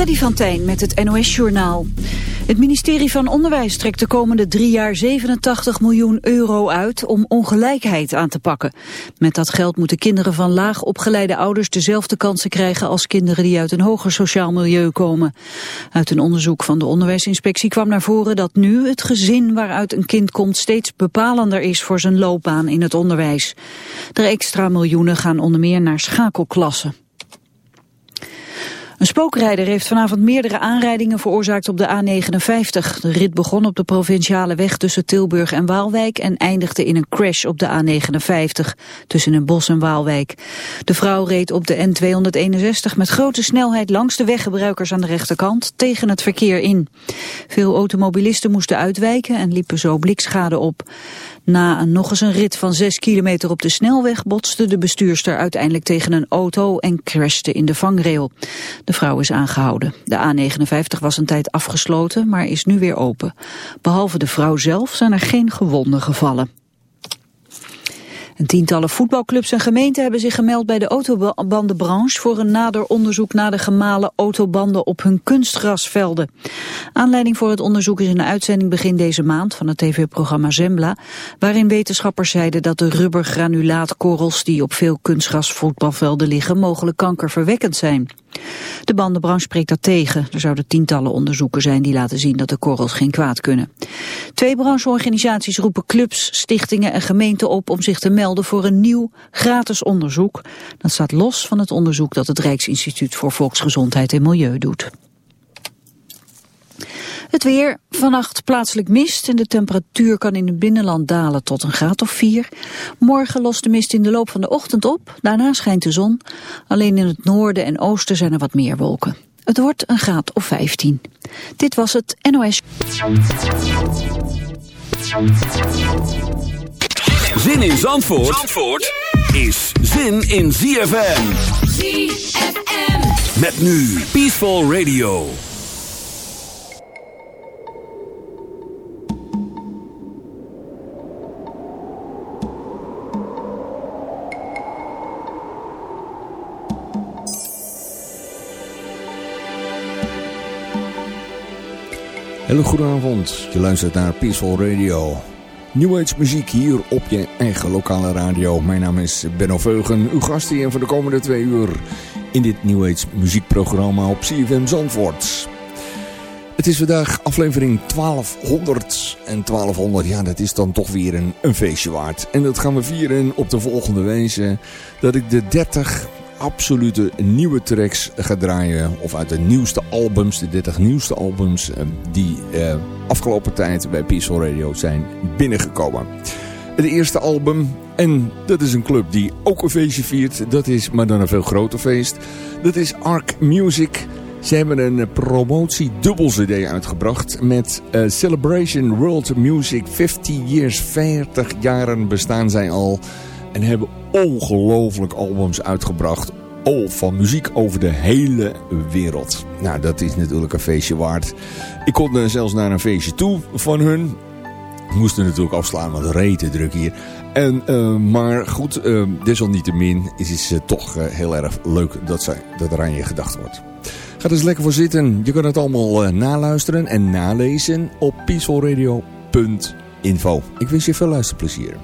Freddy van Tijn met het NOS-journaal. Het ministerie van Onderwijs trekt de komende drie jaar 87 miljoen euro uit om ongelijkheid aan te pakken. Met dat geld moeten kinderen van laag opgeleide ouders dezelfde kansen krijgen als kinderen die uit een hoger sociaal milieu komen. Uit een onderzoek van de onderwijsinspectie kwam naar voren dat nu het gezin waaruit een kind komt steeds bepalender is voor zijn loopbaan in het onderwijs. De extra miljoenen gaan onder meer naar schakelklassen. Een spookrijder heeft vanavond meerdere aanrijdingen veroorzaakt op de A59. De rit begon op de provinciale weg tussen Tilburg en Waalwijk en eindigde in een crash op de A59 tussen een bos en Waalwijk. De vrouw reed op de N261 met grote snelheid langs de weggebruikers aan de rechterkant tegen het verkeer in. Veel automobilisten moesten uitwijken en liepen zo blikschade op. Na nog eens een rit van 6 kilometer op de snelweg botste de bestuurster uiteindelijk tegen een auto en crashte in de vangrail. De vrouw is aangehouden. De A59 was een tijd afgesloten, maar is nu weer open. Behalve de vrouw zelf zijn er geen gewonden gevallen. En tientallen voetbalclubs en gemeenten hebben zich gemeld bij de autobandenbranche voor een nader onderzoek naar de gemalen autobanden op hun kunstgrasvelden. Aanleiding voor het onderzoek is een uitzending begin deze maand van het tv-programma Zembla, waarin wetenschappers zeiden dat de rubbergranulaatkorrels die op veel kunstgrasvoetbalvelden liggen mogelijk kankerverwekkend zijn. De bandenbranche spreekt dat tegen. Er zouden tientallen onderzoeken zijn die laten zien dat de korrels geen kwaad kunnen. Twee brancheorganisaties roepen clubs, stichtingen en gemeenten op om zich te melden voor een nieuw gratis onderzoek. Dat staat los van het onderzoek dat het Rijksinstituut voor Volksgezondheid en Milieu doet. Het weer, vannacht plaatselijk mist en de temperatuur kan in het binnenland dalen tot een graad of 4. Morgen lost de mist in de loop van de ochtend op, daarna schijnt de zon. Alleen in het noorden en oosten zijn er wat meer wolken. Het wordt een graad of 15. Dit was het NOS. Zin in Zandvoort, Zandvoort is zin in ZFM. ZFM. Met nu Peaceful Radio. Hele goede avond. Je luistert naar Peaceful Radio. New Age muziek hier op je eigen lokale radio. Mijn naam is Benno Veugen, uw gast hier voor de komende twee uur in dit New Age muziekprogramma op CFM Zandvoort. Het is vandaag aflevering 1200 en 1200, ja dat is dan toch weer een, een feestje waard. En dat gaan we vieren op de volgende wijze dat ik de 30 absolute nieuwe tracks ga draaien. Of uit de nieuwste albums, de 30 nieuwste albums eh, die eh, afgelopen tijd bij Peaceful Radio zijn binnengekomen. Het eerste album, en dat is een club die ook een feestje viert. Dat is maar dan een veel groter feest. Dat is Arc Music. Ze hebben een promotie dubbel cd uitgebracht met uh, Celebration World Music 50 Years. 40 jaren bestaan zij al. En hebben ongelooflijk albums uitgebracht. Al van muziek over de hele wereld. Nou, dat is natuurlijk een feestje waard. Ik kon zelfs naar een feestje toe van hun. Moesten natuurlijk afslaan, want rete druk hier. En, uh, maar goed, uh, desalniettemin is het toch uh, heel erg leuk dat, zij, dat er aan je gedacht wordt. Ga er eens lekker voor zitten. Je kan het allemaal naluisteren en nalezen op peacefulradio.info. Ik wens je veel luisterplezier.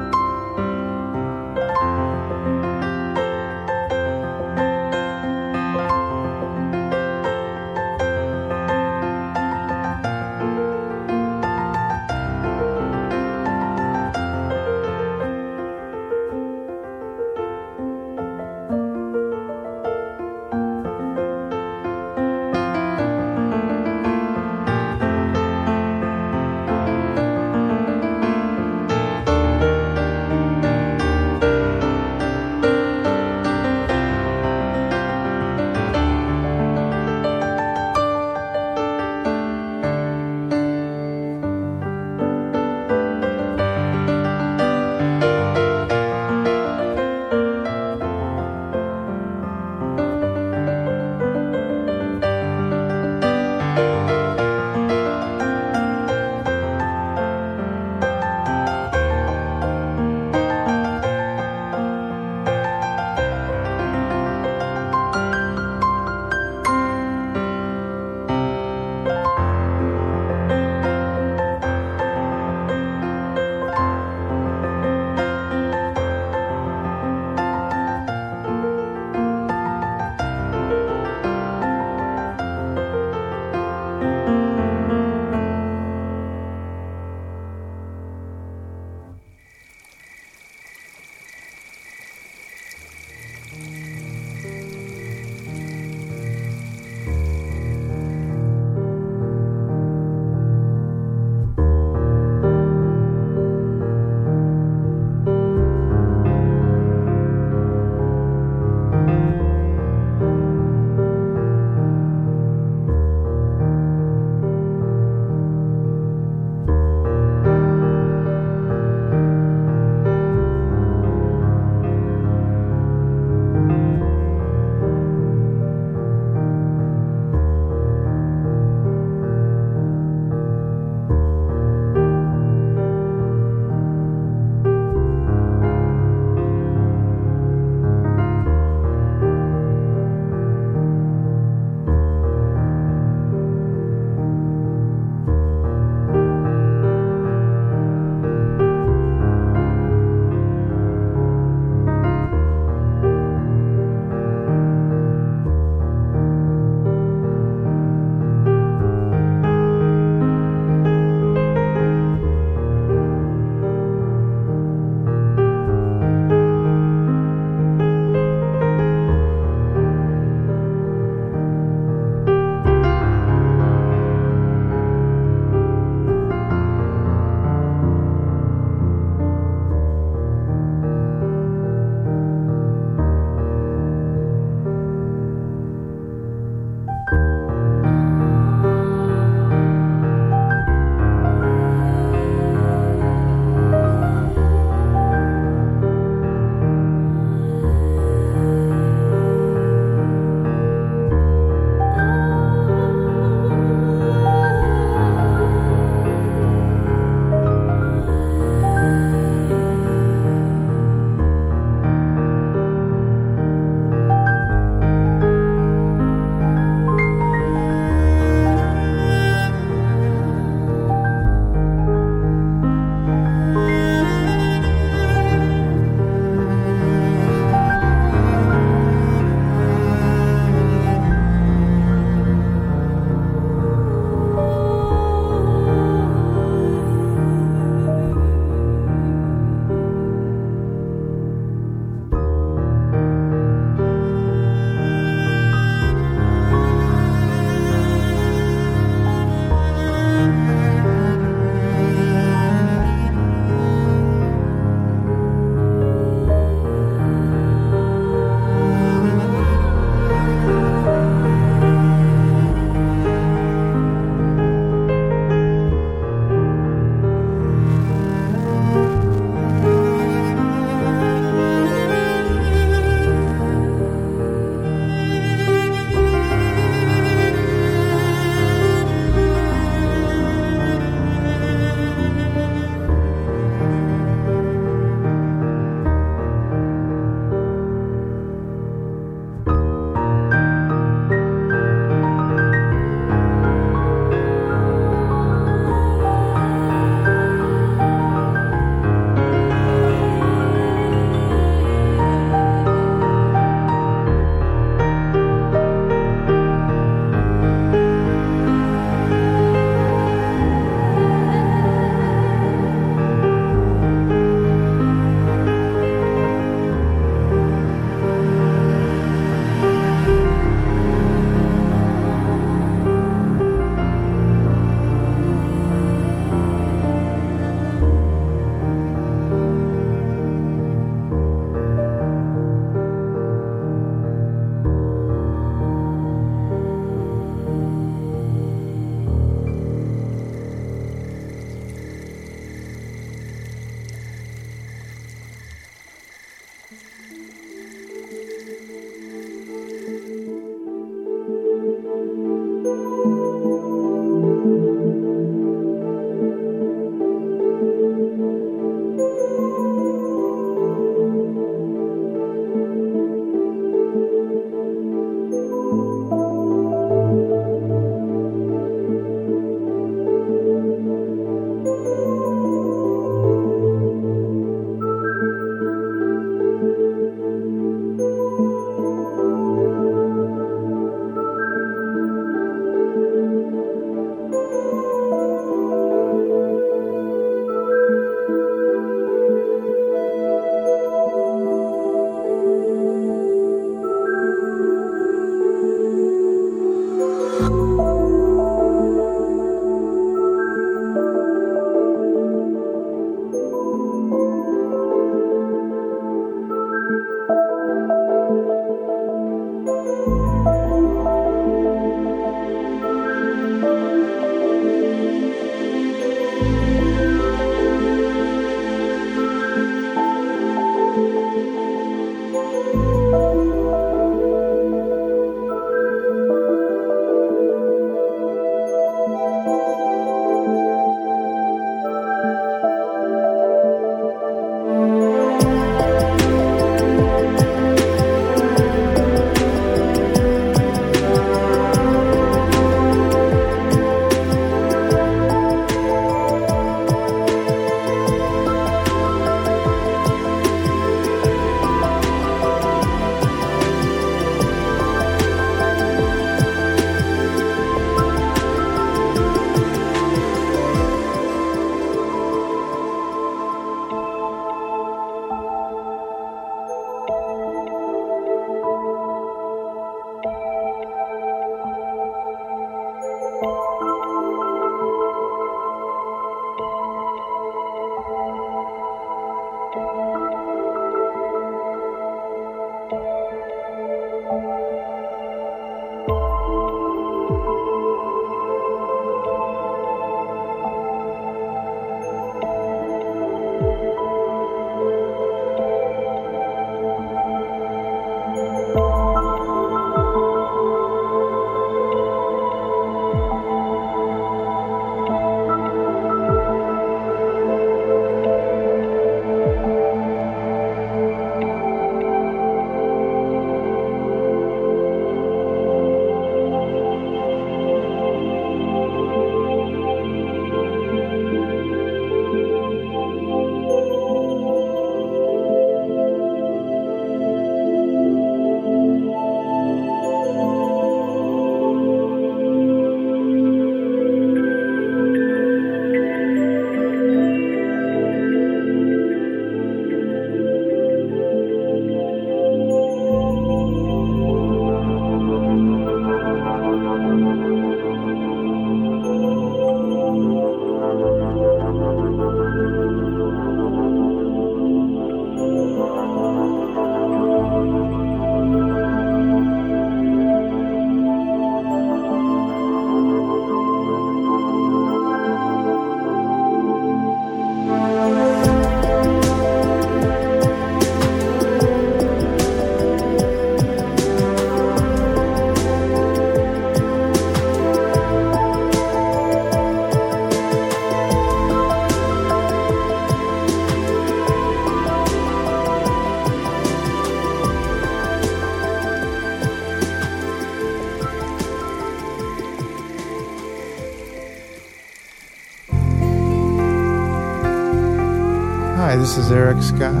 sky.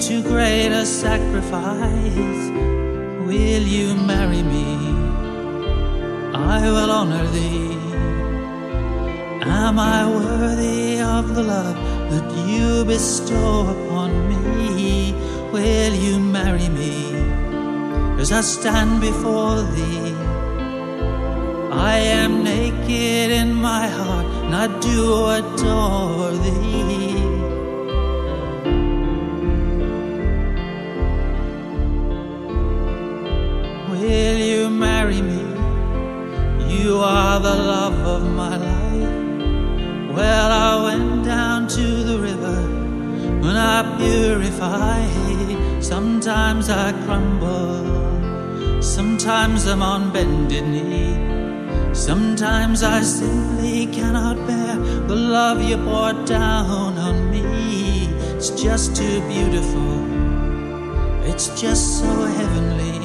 too great a sacrifice. Will you marry me? I will honor thee. Am I worthy of the love that you bestow upon me? Will you marry me as I stand before thee? I am naked in my heart, and I do adore thee. Sometimes I crumble, sometimes I'm on bended knee. Sometimes I simply cannot bear the love you pour down on me. It's just too beautiful, it's just so heavenly.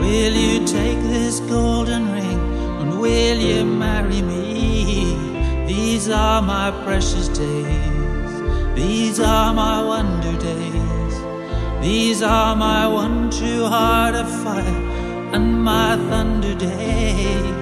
Will you take this golden ring and will you marry me? These are my precious days, these are my wonder days, these are my one true heart of fire and my thunder days.